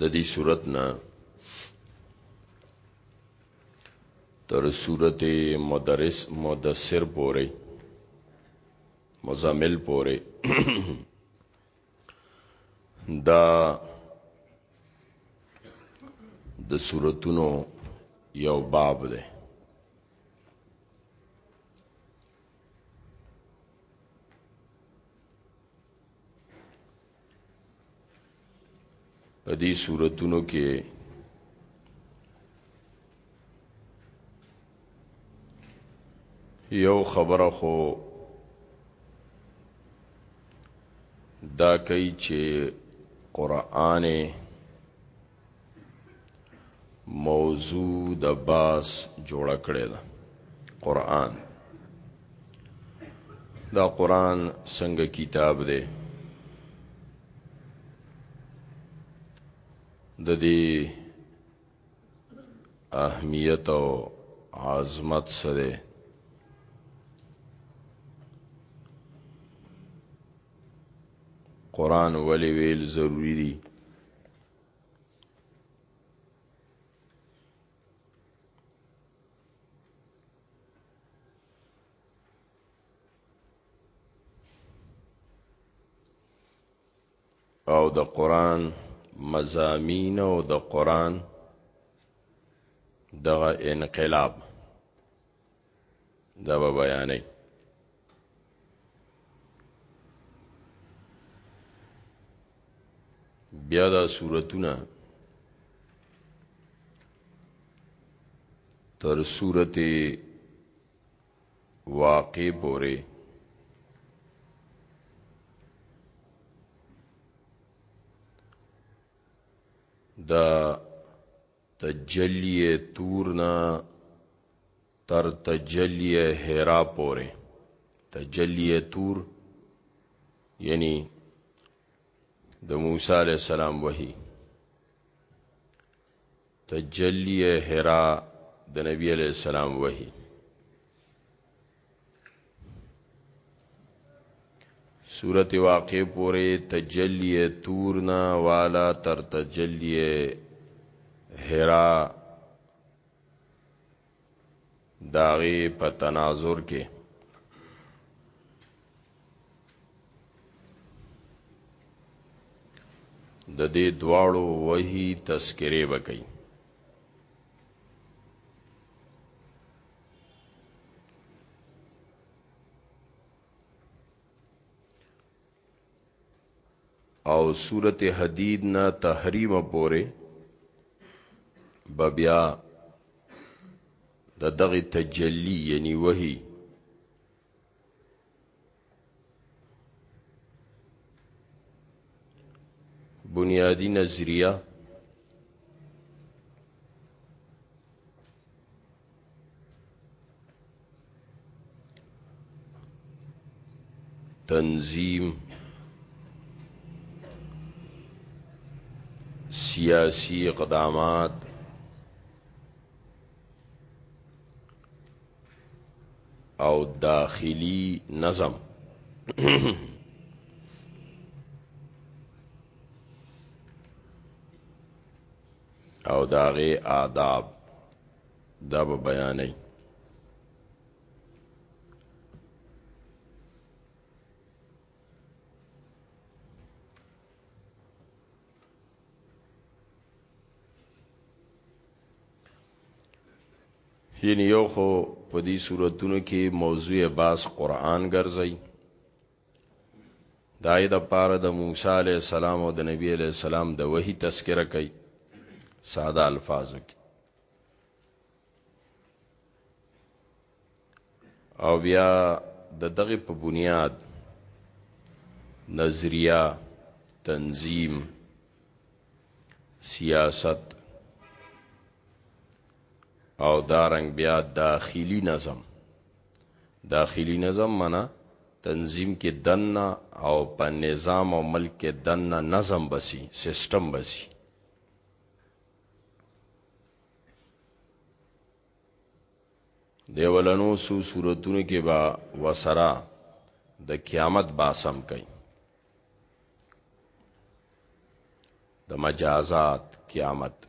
د دې صورت نه تر صورت مدرس مدثر پورې مزمل پورې دا د صورتونو یو باب دی په دې صورتونو کې یو خبره خو دا کوي چې قران موضوع د باس جوړ کړی دا قران دا قران څنګه کتاب دی د دې اهمیت او عظمت سره قران ولې ویل ضروری دی او د قران مزامین او د قران دغه انقلاب دا به بیانې بیا دا صورتونه تر صورت واقع پوره دا تجلیه تور نه تر تجلیه هرا پورې تجلیه تور یعنی د موسی علی السلام وحی تجلی هرا د نبی علی السلام وحی صورت واقع پورې تجلی تورنا والا تر تجلی حرا داغه په تناظر کې د دې دواړو وਹੀ تذکره وکړي او صورت حدید نا تحریم پوره ببیا د دغه تجلی یعنی وحی بنیادی نظریه تنظیم سیاسی اقدامات او داخلی نظم او داغه آداب دا به بیانې یعنی یو خو په دې صورتونو کې موضوع باس قران ګرځي دای د پاره د موسی علی السلام او د نبی علی السلام د وਹੀ تذکرہ کوي ساده الفاظو کې او بیا د دغه په بنیاد نظریه تنظیم سیاست او دارنګ بیا داخلی نظم داخلی نظم منا تنظیم کې دنه او په نظام او ملک کې دنه نظم بسی سیستم بسی دیولنو سو صورتونو کې با وسرا د قیامت باسم کوي د مجازات قیامت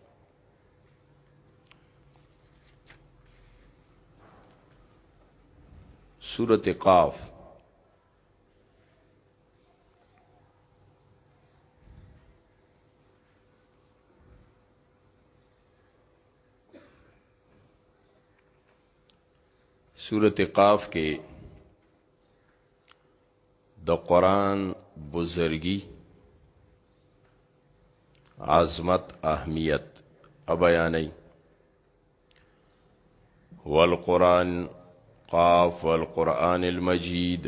سورت قاف سورت قاف کې د قران بزرګي عظمت اهمیت بیانې والقران قاف والقران المجید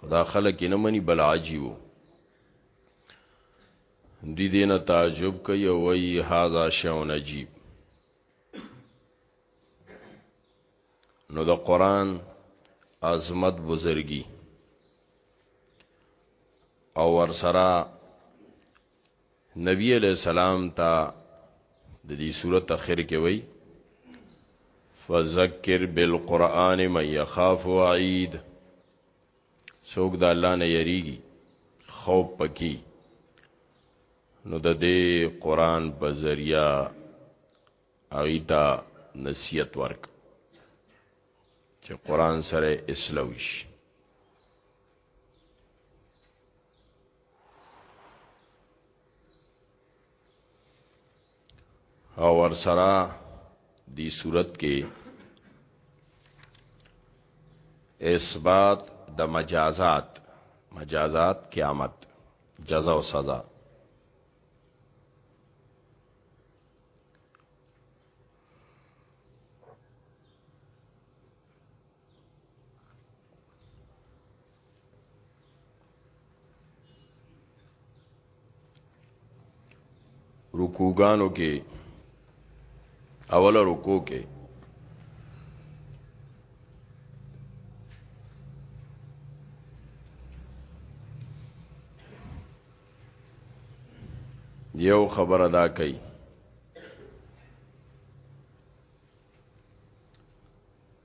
خدا خلک نه مني بل عجیبو دی دینه تعجب کوي او وی هاذا شون عجیب نو د قران عظمت بزرګي او ورسره نبی علیہ السلام تا د دې صورت اخر کې وای فذکر بالقران من يخاف وعید څوک د الله نه یریږي خوف پکې نو د دې قران په ذریعہ اغیتا نصیحت ورک چې قران سره اسلویش او ور سره دی صورت کې اثبات د مجازات مجازات قیامت جزا او سزا رکوګانو کې اوله رکو کې یو خبر ادا کړي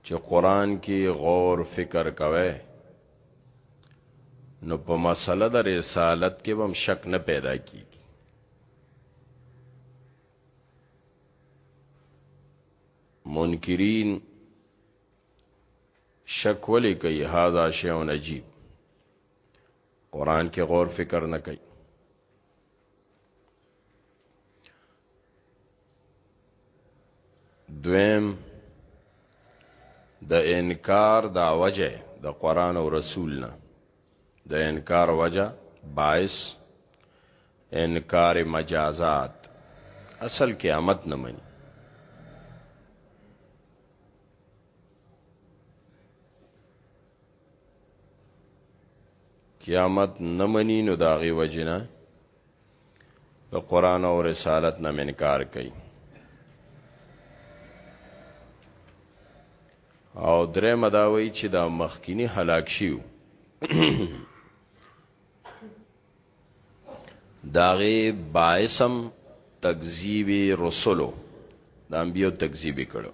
چې قران کې غور فکر کوي نو په مسله د رسالت کې هم شک نه پیدا کیږي منکرین شک ولې کوي هاذا شیء عجیب قران کې غور فکر نه کوي دویم د انکار دا وجه د قران او رسول نه د انکار وجه باعث انکار مجازات اصل قیامت نه مني قیامت نه مني نو داغي وجنه د قران او رسالت نه منکار کوي او درې مداوي چې دا مخکینی هلاک شیو داغه باعثم تکذیب رسولو د انبیو تکذیب کړو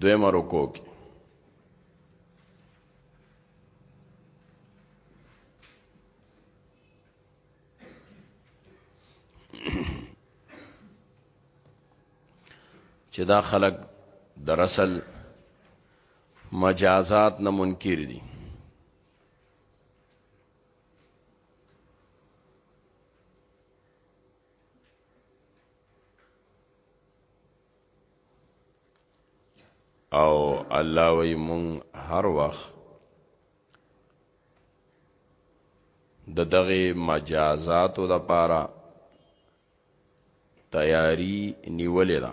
دویم رکو کې چې دا خلق درصل مجازات نه منکر دي او الله وی مون هر وخت د دغه مجازاتو د پاره تیاری نیولې ده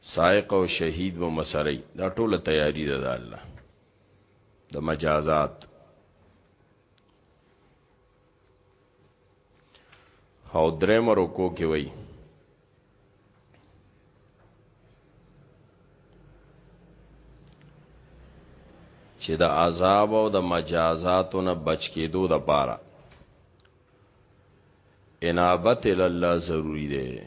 سائق او شهید به مسری دا ټوله تیاری ده د الله د مجازات او درم رکو کې وای چې د عذاب او د مجازاتو نه بچ کېدو د پاره انابت الله ضروری ده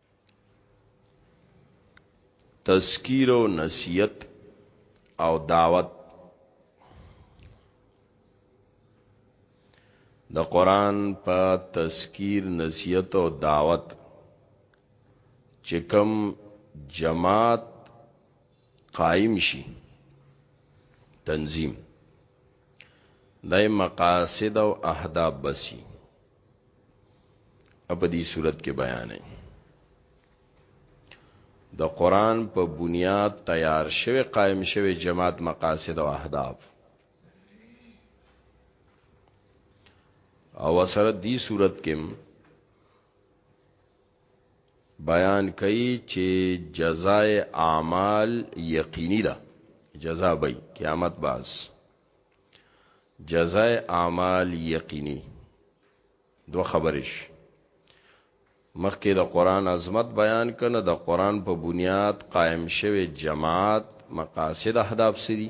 تذکیر او نصیحت او دعوت د قران په تذکیر نصیحت او دعوت چې کوم جماعت قائم شي تنظیم دای مقاصد او اهداف بسی په دې صورت کې بیانې د قران په بنیاد تیار شوی قائم شوی جماعت مقاصد او اهداف او سره دې صورت کې بیان کوي چې جزاء اعمال یقیني ده جزاء به قیامت باز جزای اعمال یقینی دو خبرش مخکې د قران عظمت بیان کنه د قران په بنیاد قائم شوی جماعت مقاصد اهداف سری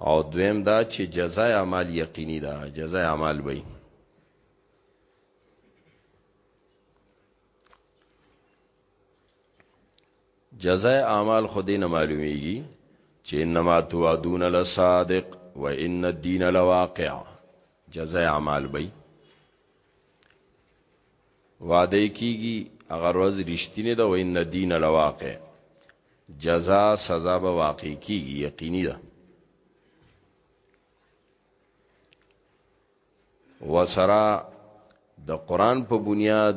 او دویم دا چې جزای اعمال یقینی ده جزای اعمال وي جزاء اعمال خودی نه معلومیږي چې انما توعدون لصادق و ان الدين لواقع جزاء اعمال بې وعده کیږي اگر ورځ رښتینه ده و ان الدين لواقع جزاء سزا به واقع کیږي یقیني ده وسرا د قران په بنیاد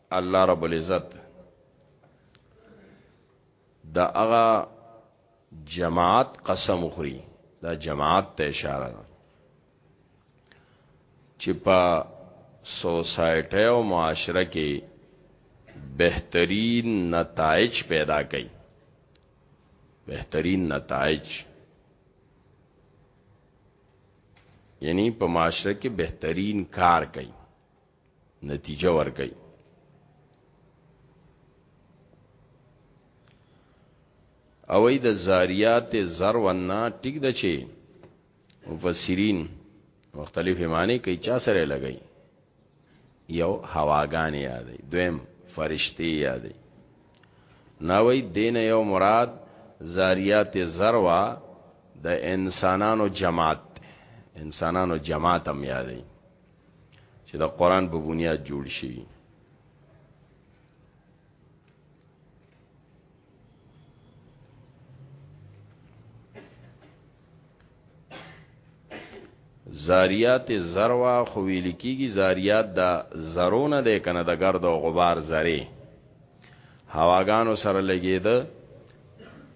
الله رب العزت دا هغه جماعت قسم خوري دا جماعت ته اشاره ده چې په سوسایټي او معاشره کې بهترین نتایج پیدا کړي بهترین نتایج یعنی په معاشره کې بهترین کار کوي نتیجه ورکړي او ای د زاریات زر ونا ټیک د چي مفسرین مختلف معنی کوي چا سره لګي یو هواګان یادې دویم فرشتي یادې ناوی دین یو مراد زاریات زروا د انسانانو جماعت انسانانو جماعت هم یادې چې د قران په بنیاد جوړ شي زاریات زروا خو ویل کیږي زاریات دا زرونه ده کنه د ګرد او غبار زره هواګانو سره لګیده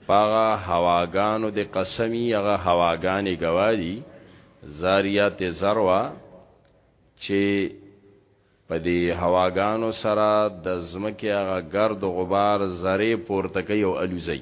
پاغه هواګانو د قسمی هغه هواګانی گوادی زاریات زروا چې په دې هواګانو سره د زمکه هغه گرد غبار زری پورته کوي او الوزي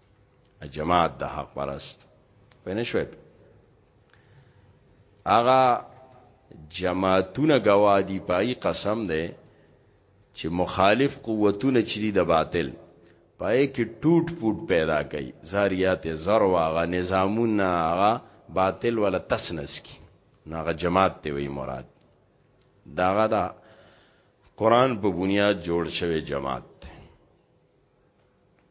جماعت د حق پرست پنه شوي اغا جماعتونه گوادی پای قسم ده چې مخالف قوتونه چری د باطل پای کې ټوټ پوټ پیدا کړي زاریات زر واغه نظامونه هغه باطل ولا تسنس کی ناغه جماعت ته وی مراد داغه دا قران په بنیاد جوړ شوی جماعت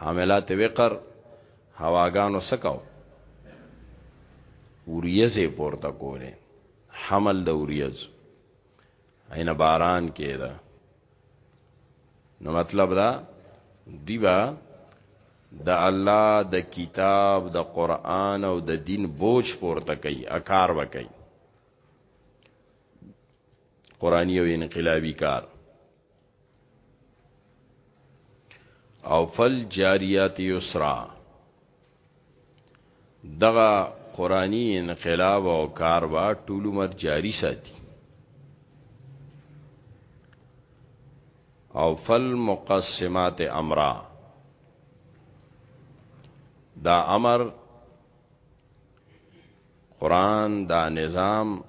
حاملات وقر هواګانو سکاو اوریزه پورته کوله حمل د اوریز عین باران کېده نو مطلب دا دیبا د الله د کتاب د قران او د دین بوج پورته کوي اکار وکي قرآنی او انقلابی کار او فل جاریات یسرا دغه قرآنی انقلاب او کار با ټول عمر جاری ساتي او فل مقسمات امرا دا امر قرآن دا نظام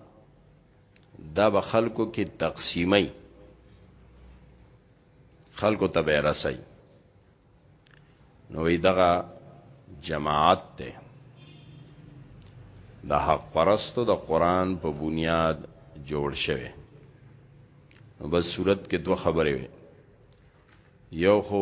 دا به خلکو کې تقسیمي خلکو ته به رسي نو دغه جماعت ته د حق پرستو د قران په بنیاد جوړ شوی نو بس صورت کې دوه خبرې وي یو خو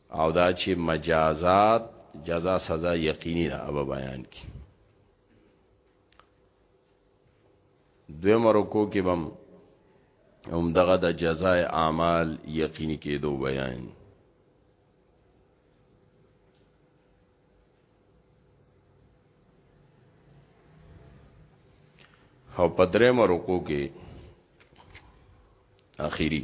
او دا چې مجازات جزا سزا یقینی ده ابا بیان کی دوی مرکو کې بم هم دغه د جزای اعمال یقینی کېدو بیان او پدرې مرکو کې اخیری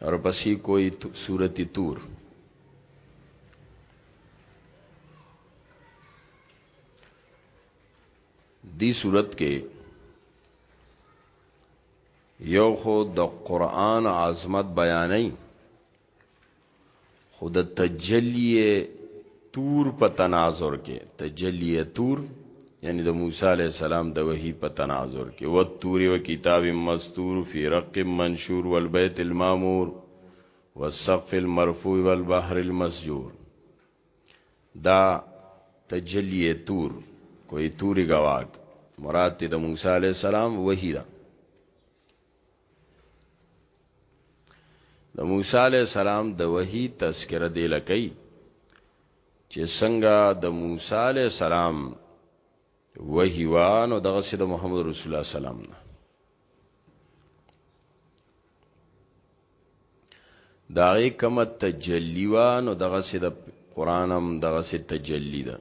اور پسی کوئی سورت تور دی صورت کې یو خو د قران عظمت بیانې خود تجلی تور په تناظر کې تجلی تور یعنی د موسی علی السلام د وحی په تناظر کې و تور و کتاب مستور فی رق منشور والبیت المامور والسقف المرفوع والبحر المسجور دا تجلی تور کوئی توری گواک مراد تی د موسی علی السلام وحی دا د موسی علی السلام د وحی تذکره دی لکې چې څنګه د موسی علی السلام وحی وانو دغه سید محمد رسول الله سلام نه داغه کمه تجلی وانو دغه سید قرانم دغه سید تجلی ده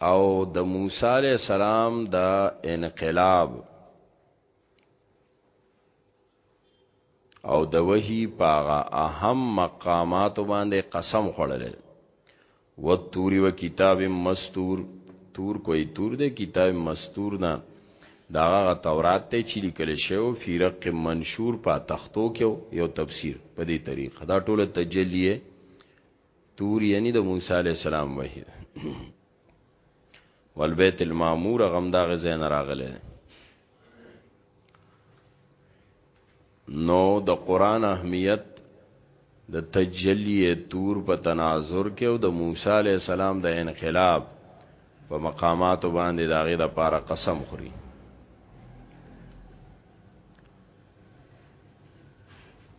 او د موسی علی السلام د انقلاب او د وحی پاغه اهم مقامات باندې قسم خوړل و تور و کتاب مستور تور کوئی تور دے کتاب مستور نه دا هغه تورات دی چې لیکل شوی و فی رق منشور په تختو کې یو تفسیر په دې طریقه دا ټوله تجلیه تور یعنی د موسی علی السلام وحی والبیت المعمور غم دا غزین راغله نو د قرآن اهمیت د تجلی تور په تناظر کې او د موسی علیه السلام د انقلاب په مقاماتو باندې د هغې دپاره قسم خوري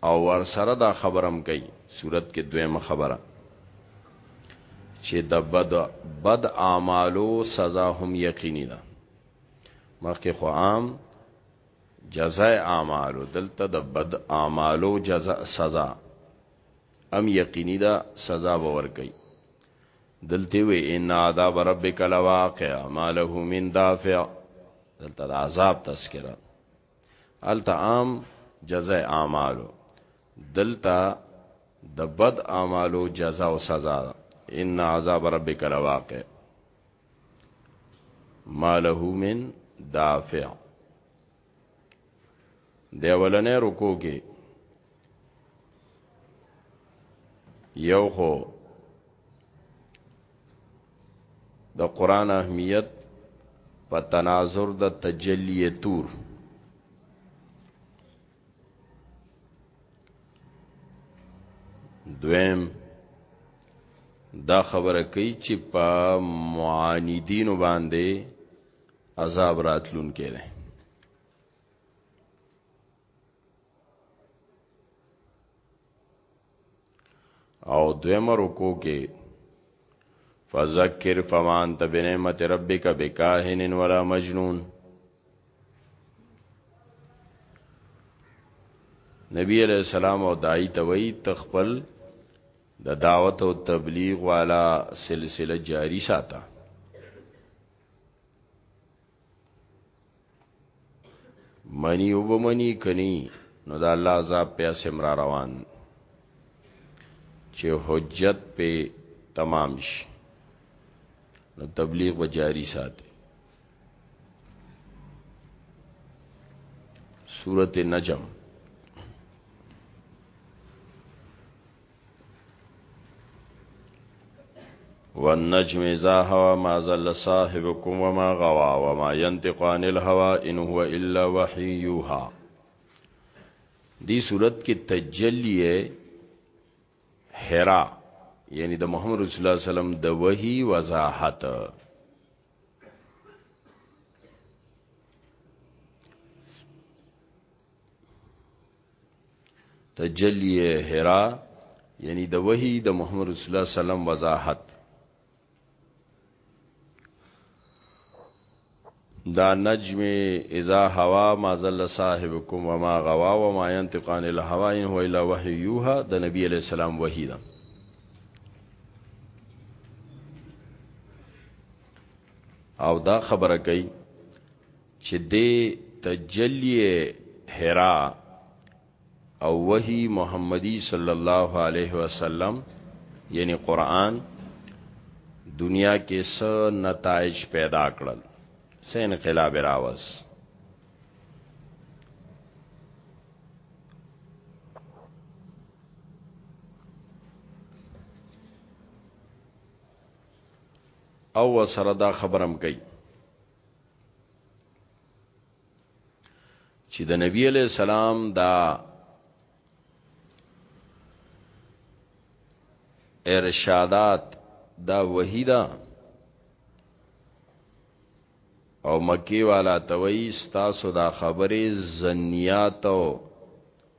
او ورسره دا خبرم کوي صورت کې دویمه خبره چې د بد بد اعمالو سزا هم یقیني ده مخکې خو عام جزاء اعمالو دلته د بد اعمالو جزاء سزا ام یقینی دا سزا باور کوي دلته وی ان عذاب ربک لواقع ما له من دافع دلته د عذاب تذکرہ الته عام جزاء اعمالو دلته د بد اعمالو جزاء او سزا ان عذاب ربک لواقع ما له من دافع د اولنې رکو کې یو خو د قران اهمیت په تناظر د تجلی تور دویم دا خبره کوي چې په معاندینو باندې عذاب راتلون کې ده او دویم رکو کې فذکر فمان ته بنعمت ربک بکاهن ولا مجنون نبی علیہ السلام او دای ته وی تخپل د دعوت او تبلیغ والا سلسله جاری ساته منی او بمنی کنی نو دا الله عذاب په اسم را روان چې حجت په تمام شي نو تبلیغ به جاری ساتي سورت نجم والنجم اذا هوا ما زل صاحبكم وما غوا وما ينطق عن الهوى ان هو الا وحي يوحى دی صورت کې تجلی حرا یعنی د محمد رسول الله سلام د وحی وضاحت تجلی حرا یعنی د وحی د محمد رسول الله سلام وضاحت دا نجم اذا هوا ما زل صاحبكم وما غوا وما ينطق عن الهوى ان هو الا وحي يوحى د نبی علیہ السلام وحی ده او دا خبره کوي چې دې تجلیه حرا او وحی محمدی صلی الله علیه وسلم یعنی قرآن دنیا کې څه نتایج پیدا کړل څه انقلاب راوس او سره دا خبرم کوي چې د نبی علی السلام دا ارشادات دا وحیدا او مکی والا توئی ستاسو دا خبره زنیات او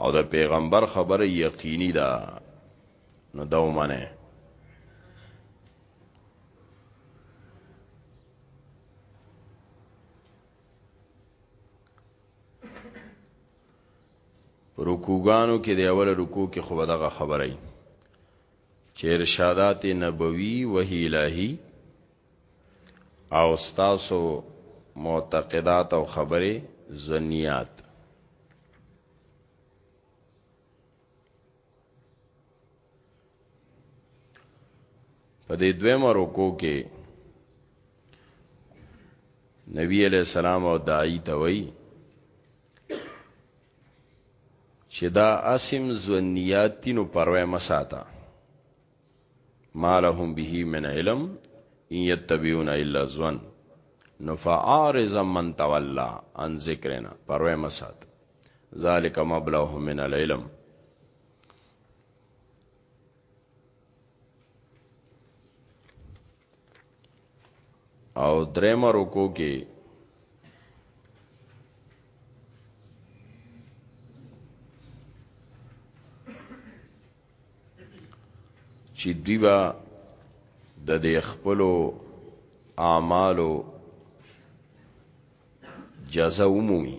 او د پیغمبر خبره یقینی ده نو دا ومنه رکوګانو کې د اول رکو کې خو دغه خبره ای چې ارشادات نبوي وحی الهی او ستاسو معتقدات او خبرې زنیات په دې دویمه رکو کې نبی علیہ السلام او داعی ته وی چې دا اسم زنیاتی نو پروا مساته ما لهم به من علم ان يتبعون الا زن نفعارض من تولى عن ذکرنا پروا مسات ذالک مبلغهم من العلم او درې مرو کو کې چې دوی با د دې خپلو اعمالو جزا عمومي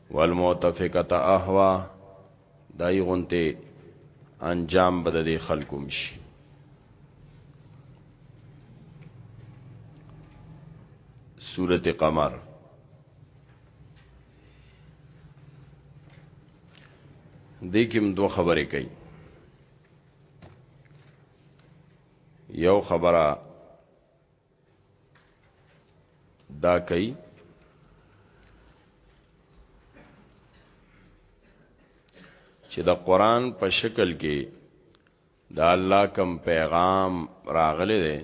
والمؤتفقه اهوا دای غونته انجام بد دي خلکو مشي سورت قمر دې کوم دوه خبرې کوي یو خبره دا کوي چې د قران په شکل کې دا الله کوم پیغام راغلی دی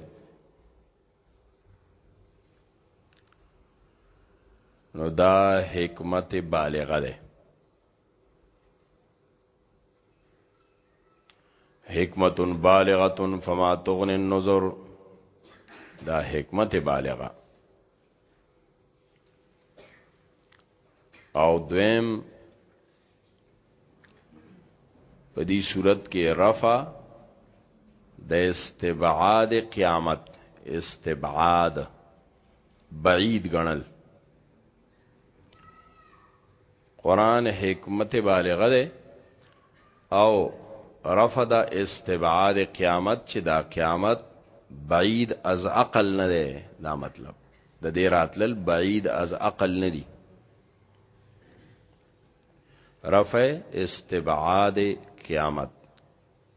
نو دا حکمت بالغه ده حکمت بالغه فما تغني النظر دا حکمت بالغه او دویم په دې صورت کې رفع د استبعاد قیامت استبعاد بعید غنل قران حکمت بالغه ده او رفع دا استبعاد قیامت چې دا قیامت بعید از عقل نه ده دا مطلب د دې راتلل بعید از عقل نه دي رفع استبعاد قیامت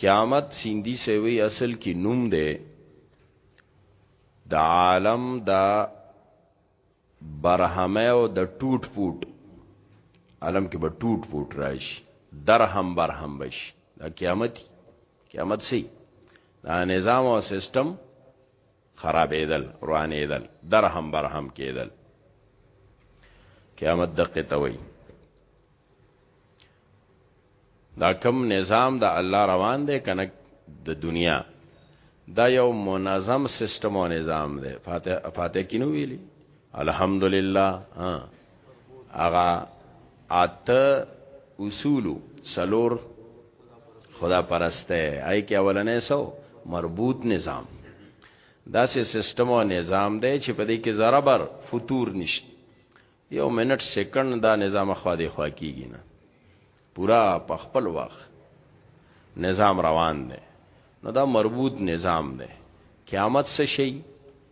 قیامت سیندی سیوی اصل کی نوم دی د عالم د برهمه او د ټوټ پوټ عالم کې به ټوټ پوټ راشي درهم برهم بشي دا قیامت قیامت سي دا نظام او سیستم خرابېدل، روانېدل، درهم برهم کېدل. قیامت دقه ته وایي. دا کم نظام د الله روان دی کنه د دنیا دا یو منظم سیستم او نظام دی فاتح فاتح کینو ویلی الحمدلله هغه اته اصول سلور خدا پرسته ای کې اولنې سو مربوط نظام دا سه سیستم او نظام دی چې په دې کې ذره بر فطور نشته یو منټ سکند دا نظام خوا دی خوا کیږي نه پورا په خپل وخت نظام روان دی نو دا مربوط نظام دی قیامت څه شي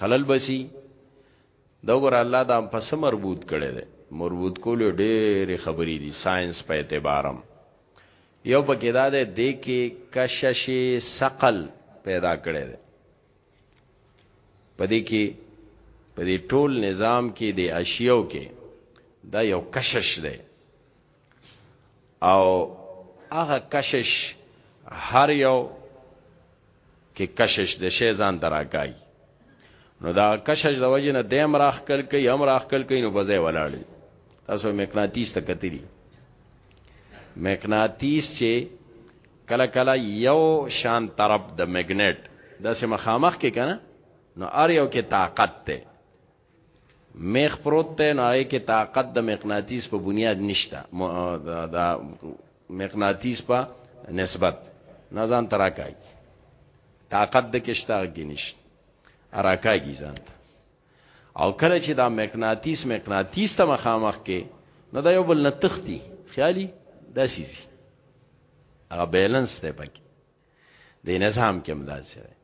خلل بسی دا ګور الله دا پس مربوط کړي دي مربوط کول ډېر خبرې دي ساينس په اعتبارم یو پکې دا ده د کې کشش ثقل پیدا کړي دي پدې کې پدې ټول نظام کې د اشیاو کې دا یو کشش ده او هغه کشش هر یو کې کشش د شی ځان دراګای نو دا کشش د وجه نه دیم راخ کل کوي هم راخ کل کوي نو بځای ولاړی تاسو مقناطیس ته کتلی مقناطیس چې کله کله یو شان طرف د میګنیټ د سم خامخ کې کنه نو ار یو کې طاقت ته میخ پروت ته نه کې طاقت د مقناطیس په بنیاد نشته د مقناطیس په نسبت نه ځان تراکای طاقت د کشتا کې نشته اراکاږي ځان او کله چې دا مقناطیس مقناطیس ته مخامخ کې نو دا یو بل نه تختی خیالي دا سیزي هغه بیلنس ته پکې دی نظام کې هم داسې دی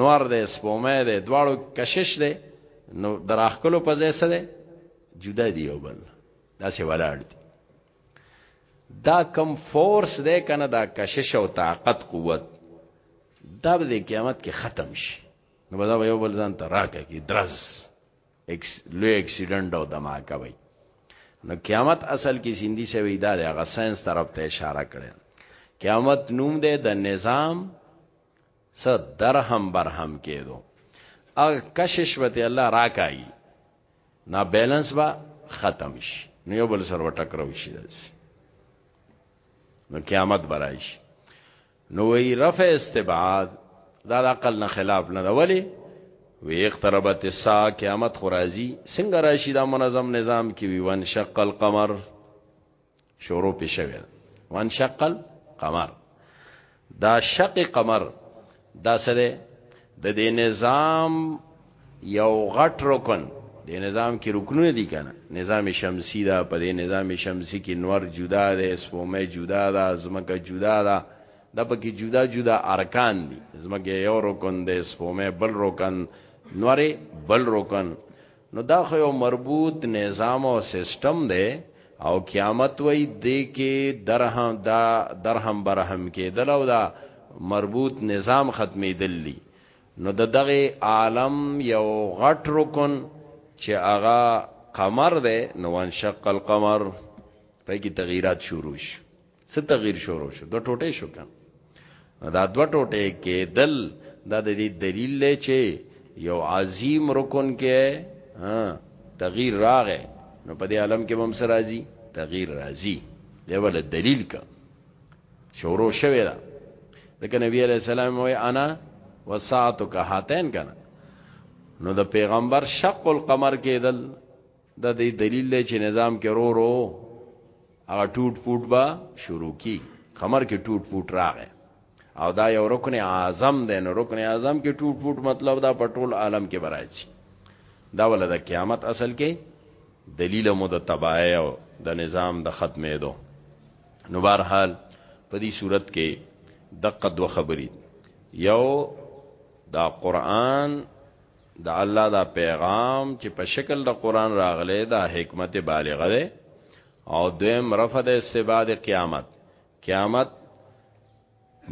نور دی سپومه دی دواړو کشش دی نو دراخکلو په ځای سره جدا دی یو بل داسې ولاړ دی دا کم فورس دی کنه دا کشش او طاقت قوت دا به قیامت کې ختم شي نو دا یو بل ځان ته راکه کې درز اکس لوی اکسیډنټ او دماکه وي نو قیامت اصل کې سیندی سوي دا د هغه ساينس طرف ته اشاره کړي قیامت نوم دی د نظام څه درهم برهم کېدو او کشش وته الله راکای نا بیلنس با ختم شي نو یو بل سره ټکرو شي نو قیامت برایش نو وی رفع استبعاد دا د عقل نه خلاف نه ده ولی وی اقتربت الساعه قیامت خرازی څنګه راشي دا منظم نظام کې وی وان شق القمر شروع پښوی وان شق القمر دا شق قمر دا سره د دې نظام یو غټ رکن د نظام کې رکنونه دي کنه نظام شمسی دا په دې نظام شمسی کې نور جدا ده سپومه جدا ده زمکه جدا ده د پکې جدا جدا ارکان دي زمکه یو رکن ده سپومه بل رکن نور بل رکن نو دا خو یو مربوط نظام او سیستم ده او قیامت وای دې کې درهم دا درهم برهم کې دلو دا مربوط نظام ختمې دلی نو د دغه عالم یو غټ رکن چې هغه قمر ده نو انشق القمر په کې تغیرات شروع شو څه تغیر شروع شو دوه ټوټې شو کم دا دوه ټوټې کې دل دا د دې دلیل دی چې یو عظیم رکن کې ها تغییر راغې نو په دې عالم کې هم سر راځي تغییر راځي دی ول دلیل کا شروع شوه دا لکه نبی علیہ السلام وی انا وساعت کا هاتین کنا نو د پیغمبر شق القمر کېدل د دې دلیل دی چې نظام کې رو رو هغه ټوټ پوټ با شروع کی قمر کې ټوټ پوټ راغی او دا یو رکن اعظم دی نو رکن اعظم کې ټوټ پوټ مطلب دا په ټول عالم کې برایي دا ول د قیامت اصل کې دلیل مو د تباهی او د نظام د ختمېدو نو بهرحال په دې صورت کې دقه دوه خبرې یو دا قران د الله دا پیغام چې په شکل د قران راغلی دا حکمت بالغه ده او دویم رفع د استباد قیامت قیامت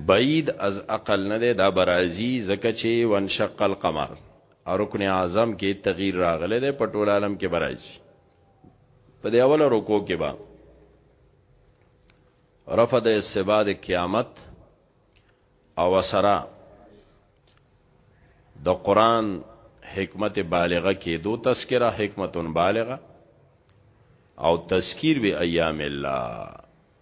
بعید از عقل نه دی دا برازي زکه چې وانشق القمر رکن اعظم کې تغییر راغله ده په ټول عالم کې برازي په دې اوله رکو کې با رفع د استباد قیامت او سرا د قران حکمت بالغه کې دو تذکرہ حکمت بالغه او تذکیر به ایام الله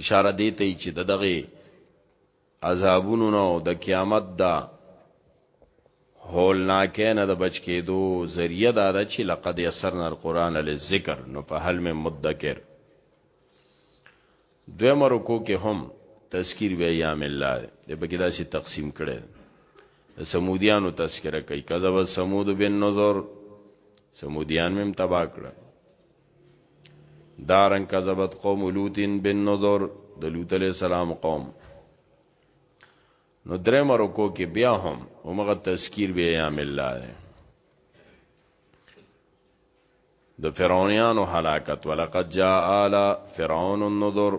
اشاره دی ته چې دغه عذابونو نو د قیامت دا هول ناکه نه د بچ کېدو ذریعہ دا ده چې لقد یسرنا القرآن للذکر نو په حل مې مدکر دوی مرکو کې هم تذکیر به ایام الله د بګی داسې تقسیم کړي سمودیانو تذکرہ کوي کذب سمود بن نظر سمودیان مم تبا کړ دارن کذبت قوم لوط بن نذر د لوط علیہ السلام قوم نو درې مرکو کې بیا هم همغه تذکیر بیا یام الله ده د فرعونانو هلاکت ولقد جاء آل فرعون النذر